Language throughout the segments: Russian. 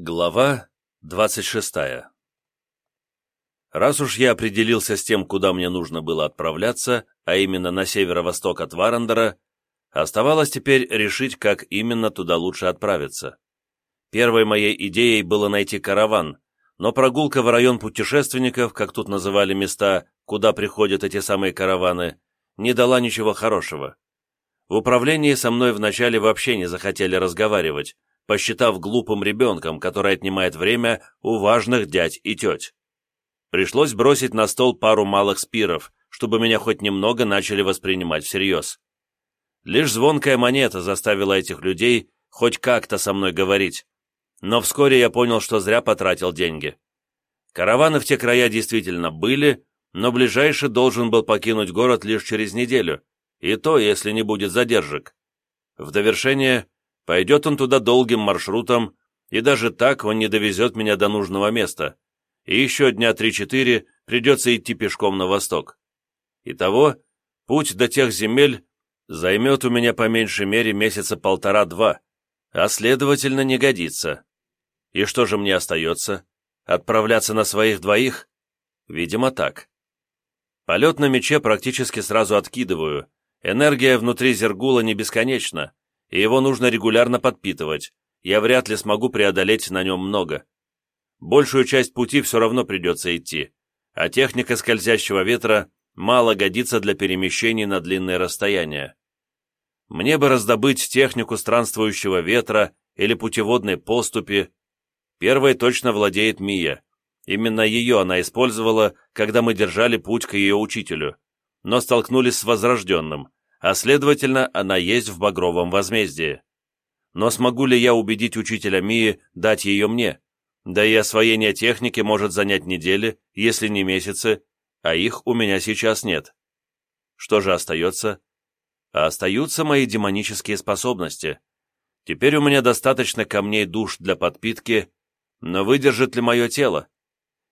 Глава 26 Раз уж я определился с тем, куда мне нужно было отправляться, а именно на северо-восток от Варандера, оставалось теперь решить, как именно туда лучше отправиться. Первой моей идеей было найти караван, но прогулка в район путешественников, как тут называли места, куда приходят эти самые караваны, не дала ничего хорошего. В управлении со мной вначале вообще не захотели разговаривать, посчитав глупым ребенком, который отнимает время у важных дядь и теть. Пришлось бросить на стол пару малых спиров, чтобы меня хоть немного начали воспринимать всерьез. Лишь звонкая монета заставила этих людей хоть как-то со мной говорить, но вскоре я понял, что зря потратил деньги. Караваны в те края действительно были, но ближайший должен был покинуть город лишь через неделю, и то, если не будет задержек. В довершение Пойдет он туда долгим маршрутом, и даже так он не довезет меня до нужного места. И еще дня три-четыре придется идти пешком на восток. Итого, путь до тех земель займет у меня по меньшей мере месяца полтора-два, а следовательно не годится. И что же мне остается? Отправляться на своих двоих? Видимо, так. Полет на мече практически сразу откидываю. Энергия внутри Зергула не бесконечна, и его нужно регулярно подпитывать, я вряд ли смогу преодолеть на нем много. Большую часть пути все равно придется идти, а техника скользящего ветра мало годится для перемещений на длинные расстояния. Мне бы раздобыть технику странствующего ветра или путеводной поступи. Первой точно владеет Мия. Именно ее она использовала, когда мы держали путь к ее учителю, но столкнулись с Возрожденным, а следовательно, она есть в Багровом возмездии. Но смогу ли я убедить учителя Мии дать ее мне? Да и освоение техники может занять недели, если не месяцы, а их у меня сейчас нет. Что же остается? А остаются мои демонические способности. Теперь у меня достаточно камней душ для подпитки, но выдержит ли мое тело?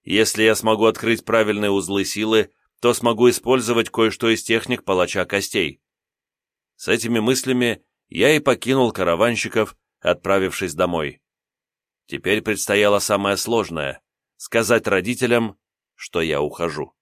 Если я смогу открыть правильные узлы силы, то смогу использовать кое-что из техник палача костей. С этими мыслями я и покинул караванщиков, отправившись домой. Теперь предстояло самое сложное — сказать родителям, что я ухожу.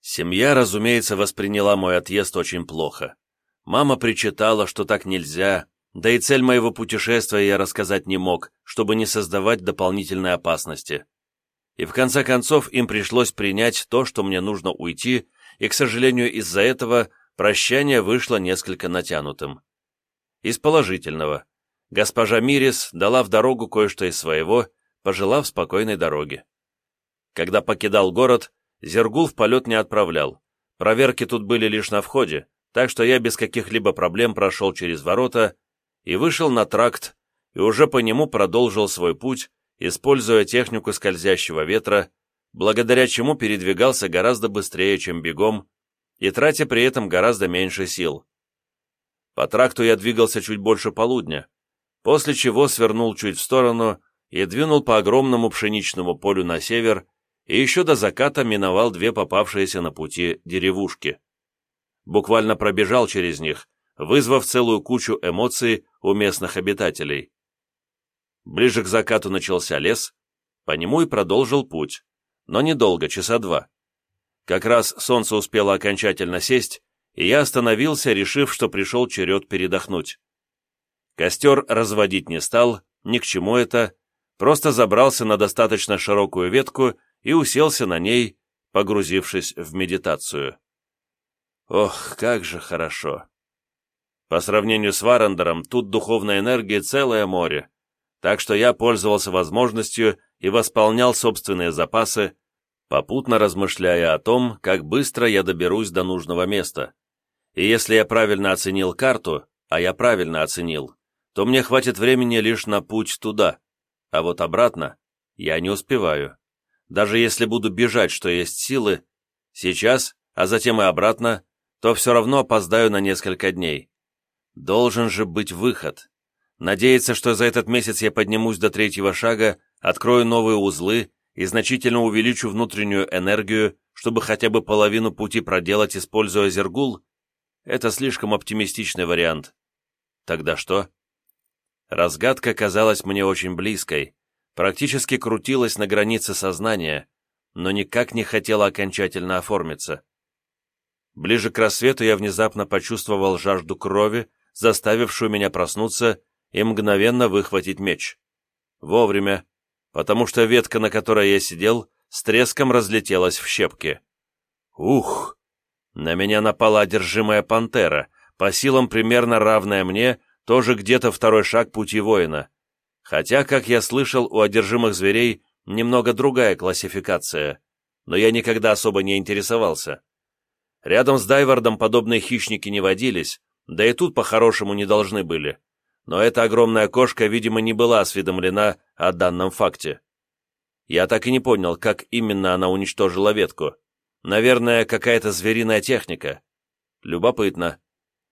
Семья, разумеется, восприняла мой отъезд очень плохо. Мама причитала, что так нельзя, да и цель моего путешествия я рассказать не мог, чтобы не создавать дополнительной опасности. И в конце концов им пришлось принять то, что мне нужно уйти, и, к сожалению, из-за этого прощание вышло несколько натянутым. Из положительного. Госпожа Мирис дала в дорогу кое-что из своего, пожелав спокойной дороги. Когда покидал город, Зергул в полет не отправлял. Проверки тут были лишь на входе, так что я без каких-либо проблем прошел через ворота и вышел на тракт, и уже по нему продолжил свой путь, используя технику скользящего ветра, благодаря чему передвигался гораздо быстрее, чем бегом, и тратя при этом гораздо меньше сил. По тракту я двигался чуть больше полудня, после чего свернул чуть в сторону и двинул по огромному пшеничному полю на север, и еще до заката миновал две попавшиеся на пути деревушки. Буквально пробежал через них, вызвав целую кучу эмоций у местных обитателей. Ближе к закату начался лес, по нему и продолжил путь, но недолго, часа два. Как раз солнце успело окончательно сесть, и я остановился, решив, что пришел черед передохнуть. Костер разводить не стал, ни к чему это, просто забрался на достаточно широкую ветку и уселся на ней, погрузившись в медитацию. Ох, как же хорошо! По сравнению с Варандером, тут духовной энергии целое море, так что я пользовался возможностью и восполнял собственные запасы, попутно размышляя о том, как быстро я доберусь до нужного места. И если я правильно оценил карту, а я правильно оценил, то мне хватит времени лишь на путь туда, а вот обратно я не успеваю. Даже если буду бежать, что есть силы, сейчас, а затем и обратно, то все равно опоздаю на несколько дней. Должен же быть выход. Надеяться, что за этот месяц я поднимусь до третьего шага, открою новые узлы и значительно увеличу внутреннюю энергию, чтобы хотя бы половину пути проделать, используя зергул, это слишком оптимистичный вариант. Тогда что? Разгадка казалась мне очень близкой, практически крутилась на границе сознания, но никак не хотела окончательно оформиться. Ближе к рассвету я внезапно почувствовал жажду крови, заставившую меня проснуться и мгновенно выхватить меч. Вовремя, потому что ветка, на которой я сидел, с треском разлетелась в щепки. Ух! На меня напала одержимая пантера, по силам примерно равная мне, тоже где-то второй шаг пути воина. Хотя, как я слышал, у одержимых зверей немного другая классификация, но я никогда особо не интересовался. Рядом с Дайвардом подобные хищники не водились, да и тут по-хорошему не должны были. Но эта огромная кошка, видимо, не была осведомлена о данном факте. Я так и не понял, как именно она уничтожила ветку. Наверное, какая-то звериная техника. Любопытно.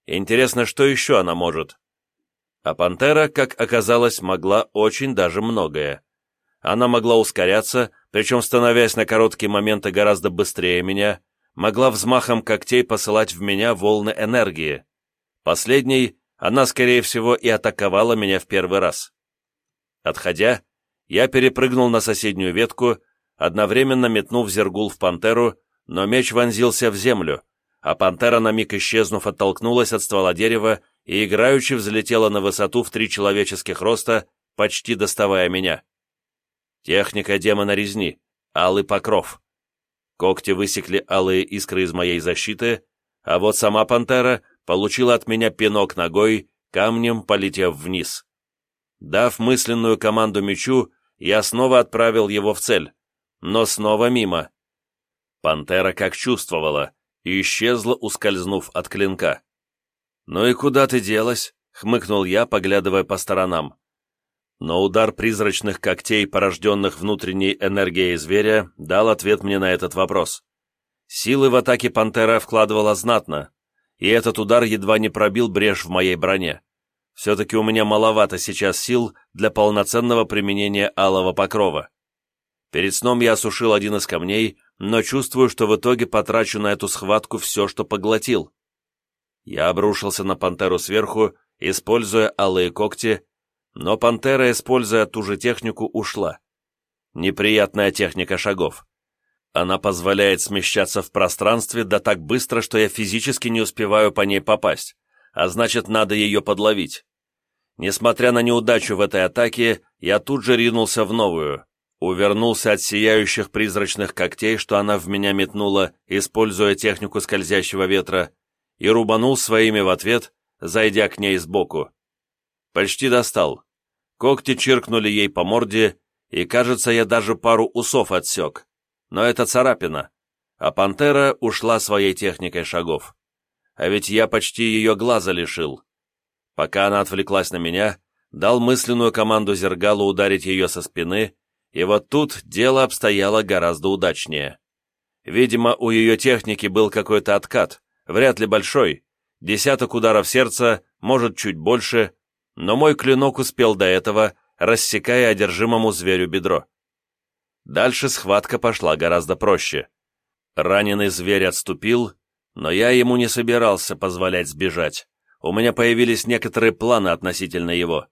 Интересно, что еще она может? А пантера, как оказалось, могла очень даже многое. Она могла ускоряться, причем становясь на короткие моменты гораздо быстрее меня, могла взмахом когтей посылать в меня волны энергии. Последней она, скорее всего, и атаковала меня в первый раз. Отходя, я перепрыгнул на соседнюю ветку, одновременно метнув зергул в пантеру, но меч вонзился в землю, а пантера, на миг исчезнув, оттолкнулась от ствола дерева и играючи взлетела на высоту в три человеческих роста, почти доставая меня. Техника демона резни, алый покров. Когти высекли алые искры из моей защиты, а вот сама пантера получила от меня пинок ногой, камнем полетев вниз. Дав мысленную команду мечу, я снова отправил его в цель, но снова мимо. Пантера как чувствовала и исчезла, ускользнув от клинка. «Ну и куда ты делась?» — хмыкнул я, поглядывая по сторонам. Но удар призрачных когтей, порожденных внутренней энергией зверя, дал ответ мне на этот вопрос. Силы в атаке пантера вкладывала знатно, и этот удар едва не пробил брешь в моей броне. Все-таки у меня маловато сейчас сил для полноценного применения алого покрова. Перед сном я осушил один из камней, но чувствую, что в итоге потрачу на эту схватку все, что поглотил. Я обрушился на пантеру сверху, используя алые когти, но пантера, используя ту же технику, ушла. Неприятная техника шагов. Она позволяет смещаться в пространстве да так быстро, что я физически не успеваю по ней попасть, а значит, надо ее подловить. Несмотря на неудачу в этой атаке, я тут же ринулся в новую увернулся от сияющих призрачных когтей, что она в меня метнула, используя технику скользящего ветра, и рубанул своими в ответ, зайдя к ней сбоку. Почти достал. Когти чиркнули ей по морде, и, кажется, я даже пару усов отсек. Но это царапина, а пантера ушла своей техникой шагов. А ведь я почти ее глаза лишил. Пока она отвлеклась на меня, дал мысленную команду Зергалу ударить ее со спины, и вот тут дело обстояло гораздо удачнее. Видимо, у ее техники был какой-то откат, вряд ли большой, десяток ударов сердца, может, чуть больше, но мой клинок успел до этого, рассекая одержимому зверю бедро. Дальше схватка пошла гораздо проще. Раненый зверь отступил, но я ему не собирался позволять сбежать. У меня появились некоторые планы относительно его.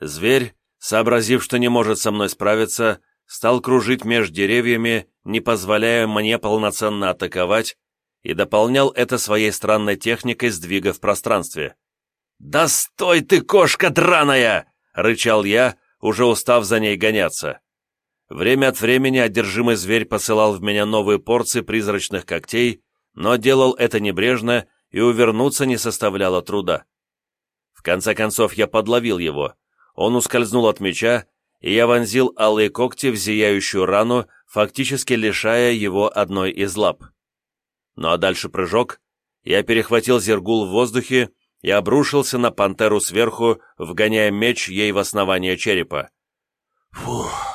Зверь, сообразив, что не может со мной справиться, стал кружить между деревьями, не позволяя мне полноценно атаковать, и дополнял это своей странной техникой сдвига в пространстве. «Да стой ты, кошка драная!» — рычал я, уже устав за ней гоняться. Время от времени одержимый зверь посылал в меня новые порции призрачных когтей, но делал это небрежно и увернуться не составляло труда. В конце концов я подловил его, он ускользнул от меча, и я вонзил алые когти в зияющую рану, фактически лишая его одной из лап. Ну а дальше прыжок, я перехватил зергул в воздухе и обрушился на пантеру сверху, вгоняя меч ей в основание черепа. Фух!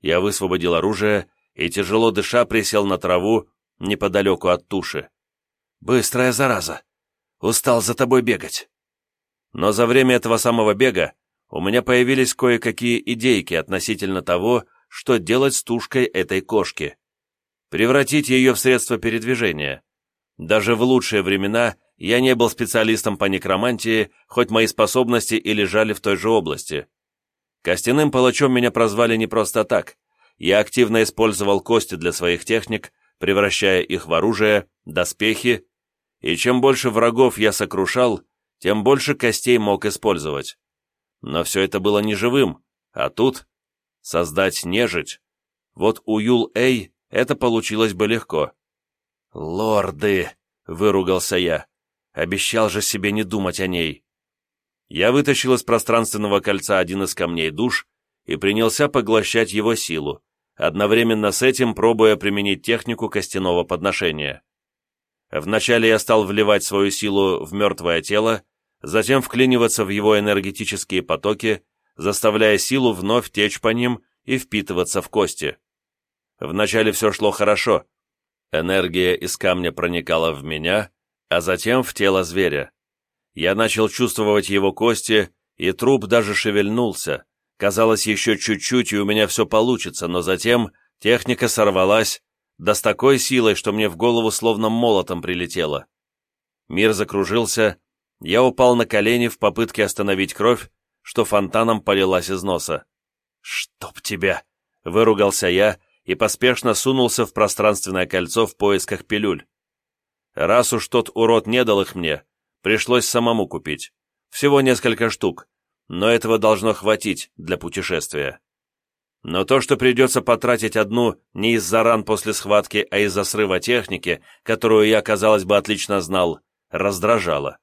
Я высвободил оружие и, тяжело дыша, присел на траву неподалеку от туши. «Быстрая зараза! Устал за тобой бегать!» Но за время этого самого бега у меня появились кое-какие идейки относительно того, что делать с тушкой этой кошки. Превратить ее в средство передвижения. Даже в лучшие времена я не был специалистом по некромантии, хоть мои способности и лежали в той же области. Костяным палачом меня прозвали не просто так. Я активно использовал кости для своих техник, превращая их в оружие, доспехи, и чем больше врагов я сокрушал, тем больше костей мог использовать. Но все это было не живым, а тут создать нежить. Вот у Юл-Эй это получилось бы легко. «Лорды!» — выругался я. Обещал же себе не думать о ней. Я вытащил из пространственного кольца один из камней душ и принялся поглощать его силу, одновременно с этим пробуя применить технику костяного подношения. Вначале я стал вливать свою силу в мертвое тело, затем вклиниваться в его энергетические потоки, заставляя силу вновь течь по ним и впитываться в кости. Вначале все шло хорошо. Энергия из камня проникала в меня, а затем в тело зверя. Я начал чувствовать его кости, и труп даже шевельнулся. Казалось, еще чуть-чуть, и у меня все получится, но затем техника сорвалась, да с такой силой, что мне в голову словно молотом прилетело. Мир закружился, я упал на колени в попытке остановить кровь, что фонтаном полилась из носа. «Чтоб тебя!» — выругался я и поспешно сунулся в пространственное кольцо в поисках пилюль. Раз уж тот урод не дал их мне, пришлось самому купить. Всего несколько штук, но этого должно хватить для путешествия. Но то, что придется потратить одну не из-за ран после схватки, а из-за срыва техники, которую я, казалось бы, отлично знал, раздражало.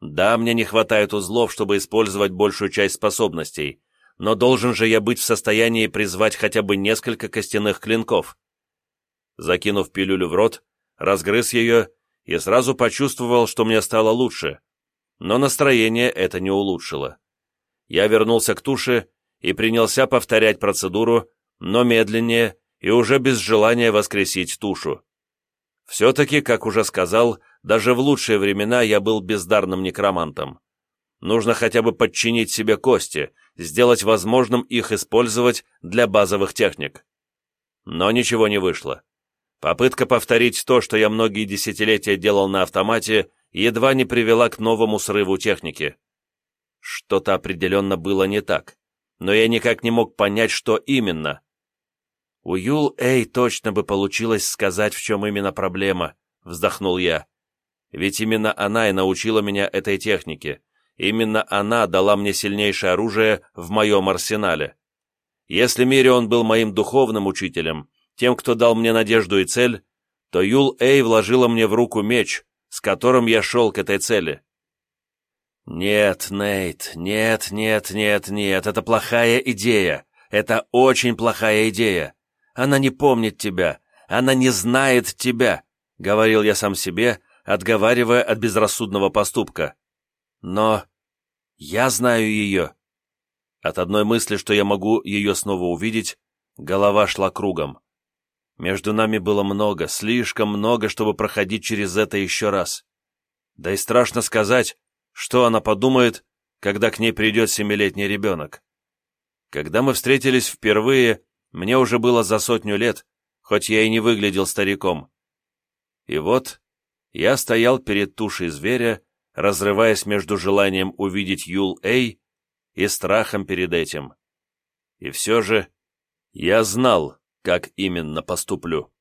Да, мне не хватает узлов, чтобы использовать большую часть способностей, но должен же я быть в состоянии призвать хотя бы несколько костяных клинков. Закинув пилюлю в рот, разгрыз ее и сразу почувствовал, что мне стало лучше. Но настроение это не улучшило. Я вернулся к туше и принялся повторять процедуру, но медленнее и уже без желания воскресить тушу. Все-таки, как уже сказал, даже в лучшие времена я был бездарным некромантом. Нужно хотя бы подчинить себе кости, сделать возможным их использовать для базовых техник. Но ничего не вышло. Попытка повторить то, что я многие десятилетия делал на автомате, едва не привела к новому срыву техники. Что-то определенно было не так но я никак не мог понять, что именно. «У Юл Эй точно бы получилось сказать, в чем именно проблема», — вздохнул я. «Ведь именно она и научила меня этой технике. Именно она дала мне сильнейшее оружие в моем арсенале. Если Мирион был моим духовным учителем, тем, кто дал мне надежду и цель, то Юл Эй вложила мне в руку меч, с которым я шел к этой цели. «Нет, Нейт, нет, нет, нет, нет, это плохая идея. Это очень плохая идея. Она не помнит тебя, она не знает тебя», — говорил я сам себе, отговаривая от безрассудного поступка. «Но я знаю ее». От одной мысли, что я могу ее снова увидеть, голова шла кругом. Между нами было много, слишком много, чтобы проходить через это еще раз. Да и страшно сказать, что она подумает, когда к ней придет семилетний ребенок. Когда мы встретились впервые, мне уже было за сотню лет, хоть я и не выглядел стариком. И вот я стоял перед тушей зверя, разрываясь между желанием увидеть Юл-Эй и страхом перед этим. И все же я знал, как именно поступлю.